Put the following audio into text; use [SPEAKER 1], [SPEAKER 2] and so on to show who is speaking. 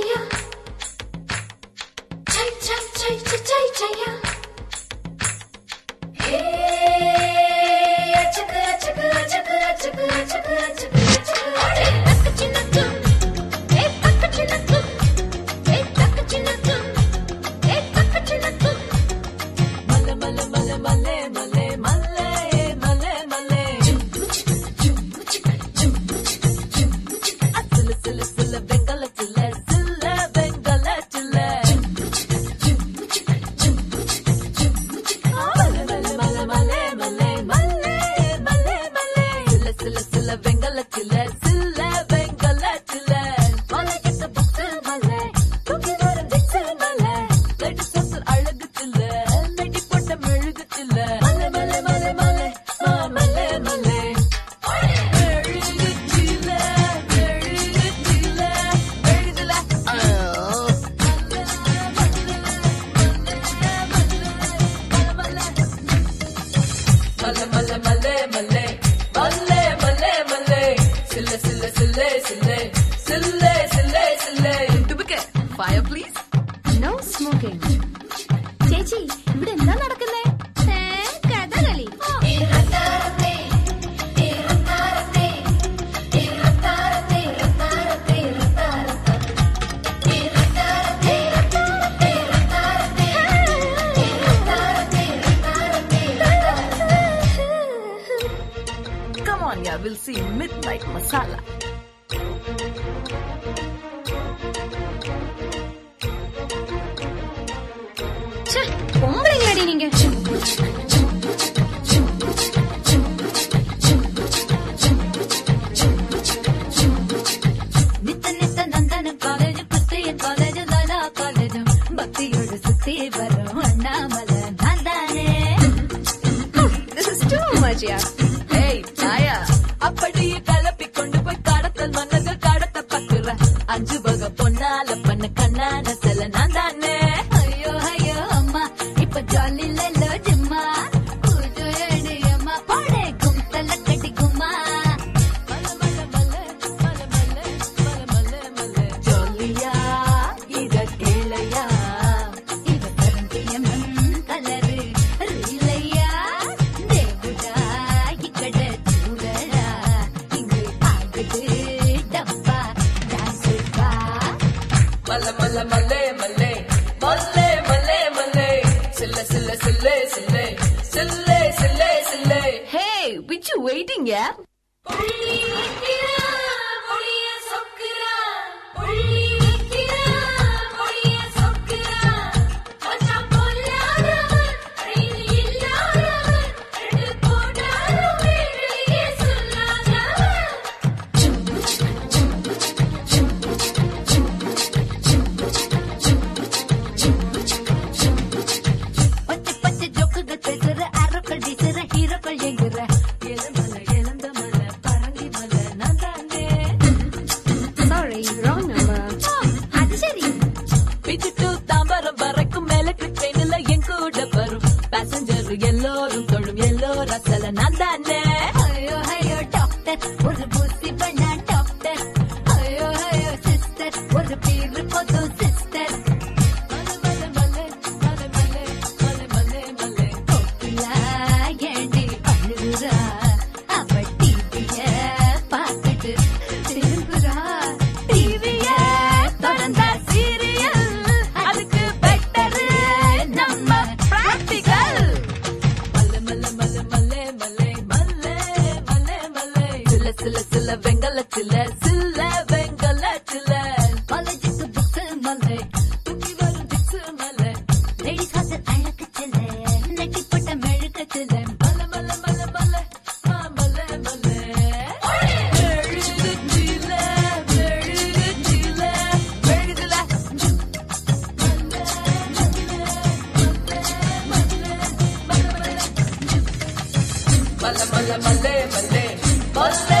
[SPEAKER 1] Yeah. ഇവിടെ എന്താ നടക്കുന്നേ
[SPEAKER 2] Come on, we'll see Midnight Masala. Tch. அப்படியே கலப்பி கொண்டு போய் கடத்தல் மன்னர்கள் கடத்த பக்குற அஞ்சு வகை பொன்னால பண்ண கண்ணான செல. நான் hey which you waiting yeah? அசல நான் தானே வளச்சில சில்ல வெங்கலச்சில மலைக்கு புத்து மலை தூக்கி வரும் பிச்சு மலை லேடிஸ் ஹாஸ் அழக்கச்சில நெட்டி போட்ட மெழுக்கச்சில மல மல மல மல மல மல மல்ல மல்ல மல்லே மல்லே மல்லே